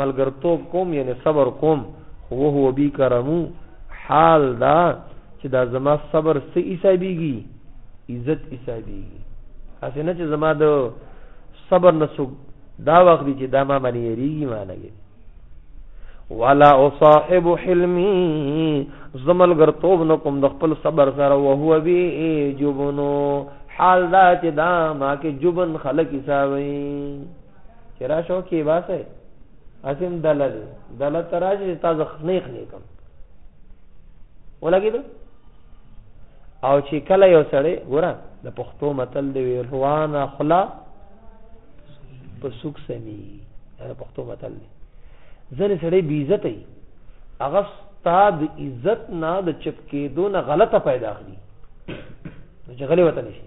ملګرتوب کوم یعنی صبر کوم خو وهو بی کرمو حال دا چې دا زما صبر څه حسابیږي عزت حسابیږي هسې نه چې زما د صبر نه څوک دا وخت دی چې دا ما باندې یریږي ما نه ولا اصاحب حلمي زمل غرتوب نو کوم د خپل صبر سره او هو بي جبنو حال دا چې دا ما کې جبن خلق حسابي چې راشو کې باسه اسیم دله دی دله تراشي چې تاسو خنیخ نه کوم ولګید او چې کله یو سړی ګوره د پښتو متل دی روانه خلا په سوک سمي دا پښتو متل دی ځنې سړی بی عزت ای هغه استاد عزت نه د چپکې دون غلطه پیدا کړي چې غلې وته نشي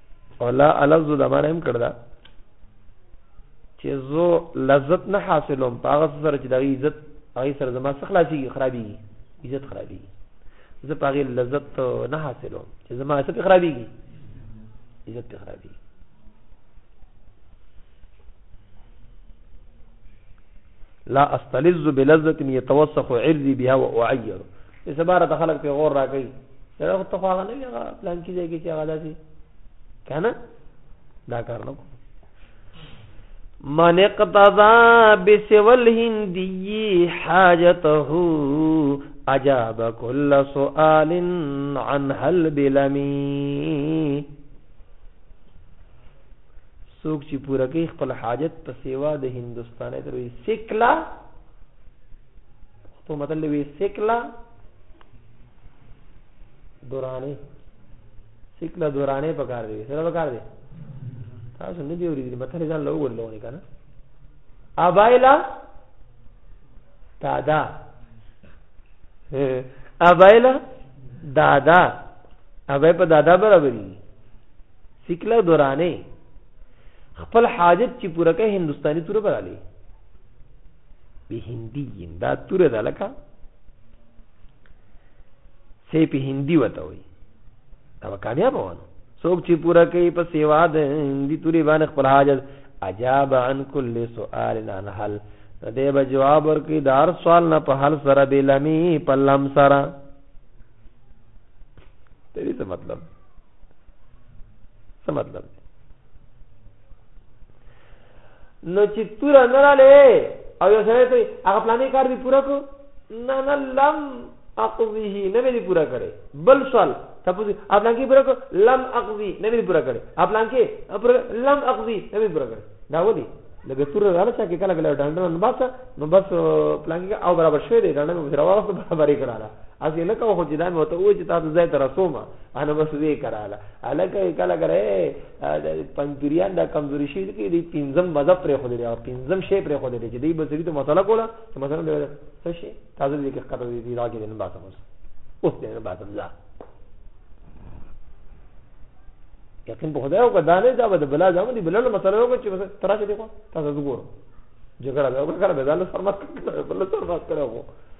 ولا الذ د معنی هم کړدا چې زو لذت نه حاصلوم په هغه سره چې دغه عزت هغه سره زما څخه خلاصي خرابي عزت خرابي زه په هغه لذت نه حاصلوم چې زما عزت خرابي عزت خرابي لا استلذ بلذة يتوسخ عرضي بها واعير د سبا راته خلک پیغور راکوي یاره خو ته خو هغه نه وي هغه پلانکي ځای کې چې هغه داسې که نه دا کار نه کوم من اقتضا بسوى الهندي حاجته اجاب كل سؤال عن هل بلمي سوک چې پوره کوي خپل حاجت په سیوا د هندستانه تر سکلا تو مطلب وی سکلا دورانه سکلا دورانه پکار دی سره پکار دی تاسو نه دی ورېدل مطلب ځان لو ورلونه کنه ابایلا دادا ابایلا دادا ابای په دادا برابرې سکلا دورانه خپل حاجت چې پوره کوي هندستاني تور براله بهندی دا توره ده لکه سی په هندی وته وي دا به کامیاب وانه څوک چې پوره کوي په سیوا د هندی تورې باندې خپل حاجت عجاب عن کل سؤال عن حل دې به جواب ورکړي د هر سوال نه په حل سره به لمی په لم سره دې څه مطلب څه مطلب دی نو چې توره نه رااله او یو سره کوي هغه پلانې کار دی پوره کو نه نه لم اقضیه نه مې دی پوره کړي بل سوال تاسو خپلان کې پوره کو لم اقضی نه مې دی پوره کړي خپلان کې لم اقضی نه مې پوره کړي دا ودی لکه تور رااله چې کله کله ډانډر نه باسه نو بس پلان کې او برابر شوی دی ډانډر مې راوړل ته برابرې کړاله اسی نه کوو چې دا مې وته و چې تاسو ځای ته رسوم انا بس وی کړاله الکه کله کله دا پنځپیریان دا کمزوري شي چې دی پنځم مذهب پرې خو دی او پنځم شی پرې خو دی چې دی بسری ته مسله کوله چې مثلا دی څه شي تاسو دې کې قطع دي دی راګې نه باسم اوس اوس دې نه باسم ځه یقین په خدای او کدا نه دا به بلا ځم دی بلل مسله وکړي چې بس تراشه دی کو تاسو وګورئ جګړه دا وکړه به دا له فرمات کړه بل سر مات کړه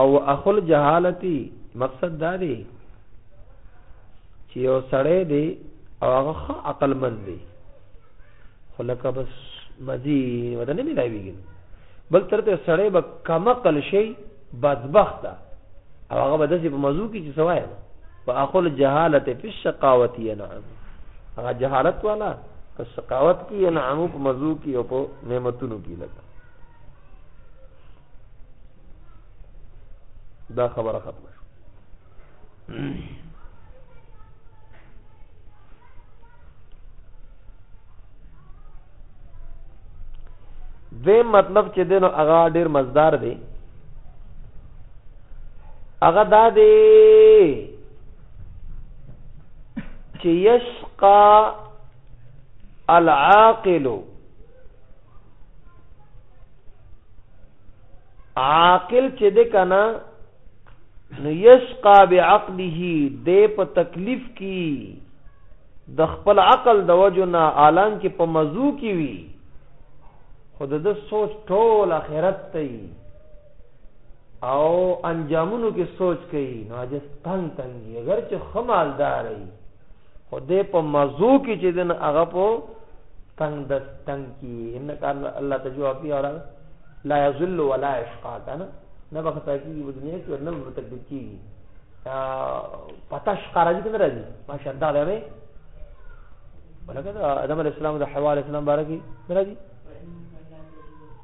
او اخل جهالتی مقصد دا دی چې یو سړی دی او هغه ښه عقل مند دی خو لکه بس مزي ودا نه ملاویږي بل تر ته سړی به کم عقل شي بدبخت او هغه به داسې په موضوع کې چې سوای په اخل جهالت په شقاوت ينعم هغه جهالت والا په شقاوت کې ينعم په موضوع کې او په نعمتونو کې لګا دا خبره ختمه شو دویم مطلب چې دینو هغه ډیر مزدار دی هغه دا دی چې یشقا العاقل عاقل چې د کنه نو یشقا بعقله د په تکلیف کی د خپل عقل د وجنا عالم کې په مزو کې وی خود د سوچ ټول اخرت ته او انجامونو کې سوچ کوي نو اجس تنگ تنګي اگر چې خمالدار وي خو دې په مزو کې چې دن هغه په تنگ دست تنگ کی ان کان الله تجوا فی اور لا یذل ولا یشقا کنه نه بختا کی په دنیا کې نه په تکلیف کی پتاش قراجی کنه راځي ماشاء الله دا مې ولکه ادم علی السلام د حوا علی السلام بارکی راځي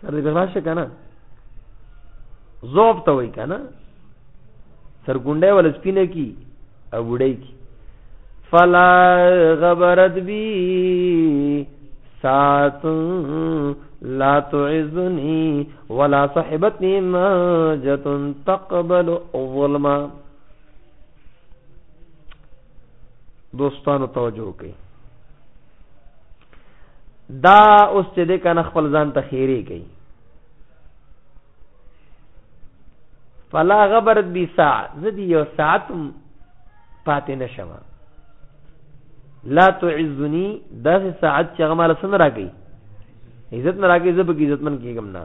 سر دې راشه کنه زوب ته وای کنه سرګونډه ول سپینه کی او وړی کی فلا غبرت بی سات لا تعزنی ولا صحبتنی ماجت تقبل ظلما دوستانو توجه وکړئ دا اوس چې د کنه خپل ځان ته خیری کوي فلا غبرت بي ساعه زدي یو ساعت پاتې نشم لا تعزني داسې ساعت چې غمال سن راګي عزت نه راګي زب کی عزت من کیګم نه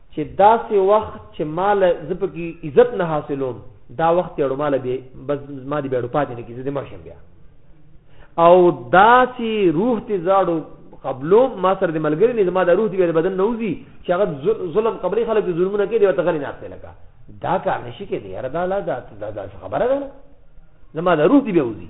چه داسی وخت چه ما له زه پکی عزت نه حاصلوم دا وخت یړو ما له بس ما دی بیړو پاتی نه کی زه دی مرشم بیا او داسی روح تی زاړو قبلو ما سره د ملګری نه زما د روح دی بیا د بدن نوزی چې هغه ظلم قبلی خلک ظلمونه کوي او تغلی ناشته لکه دا کار نشي کېدی یاره دا لا دا دا خبره ده زما د روح دی بیا وزي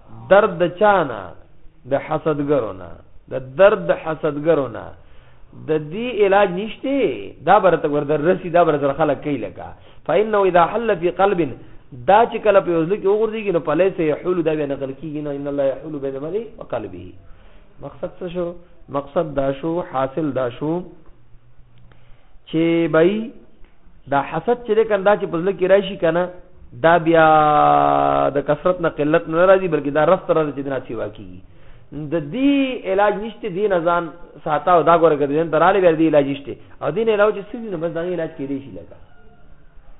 درد د چا نه؟ د حسدګرو نه. د درد د حسدګرو نه. د دې علاج نشته دا برته ورته رسی دا بر سره خلک کوي لکه فإنه اذا حل في قلب دا چې کله په وزل کې وګرځيږي نو پليس يحول دا بیا نقل کیږي نه ان الله يحول بين المرء وقلبه مقصد څه شو مقصد دا شو حاصل دا شو چې بای دا حسد چې ده کنه دا چې په زړه کې راشي که نه دا بیا د کثرت نه قلت نه راځي بلکې دا رست راځي چې دنا سیوا کیږي د دې علاج نشته دین ازان ساته او دا ګوره ګرځین تراله ور دي علاج نشته او دین علاج چې سړي نه بس دا علاج کېدی شي لکه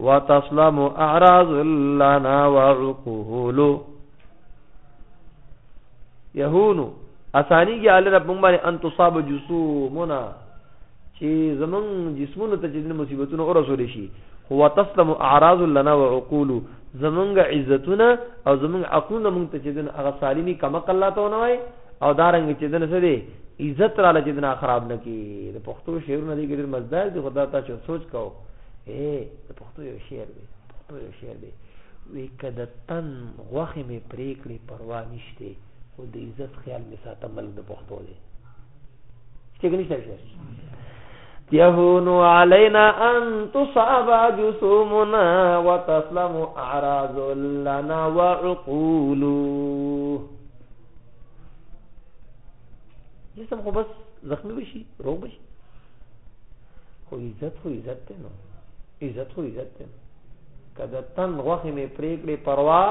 وتسلم اعراض لنا وعقول يهون اسانيږي علي رب موږ باندې ان تصاب جسومنا چې زمون جسمونو ته چې مصیبتونه اور رسول شي هو تسلم اعراض لنا وعقول زمونږ عزتونه او زمونږ عقلونه مونږ ته چې دن هغه سالمی کما کلا ته نه وای او دا رنګ چې دن څه دی عزت را لچې دنا خراب نه کی د پښتو شعرونه دې ګډ مزدار دي خدا ته سوچ کوو اے د پښتو یو شعر دی پښتو یو شعر دی وی که د تن غوښې مې پرې کړې پروا نشته خو د عزت خیال مې ساته ملک د پښتو دی چې ګنې شته شعر يهون علينا أن تصاب جسومنا وتسلم أعراض لنا وعقول جسم خو بس زخمی بشي روغ بشي خو عزت خو عزت دی نو عزت خو عزت دی که د تن غوښې مې پرې کړې پروا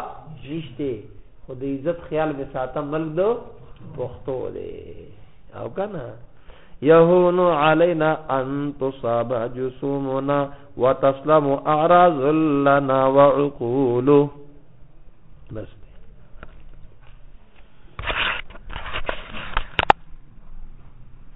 نشته خو د عزت خیال مې ساته ملک دو پښتو دی او که نه يهون علينا أن تصاب جسومنا وتسلم أعراض لنا وعقوله بس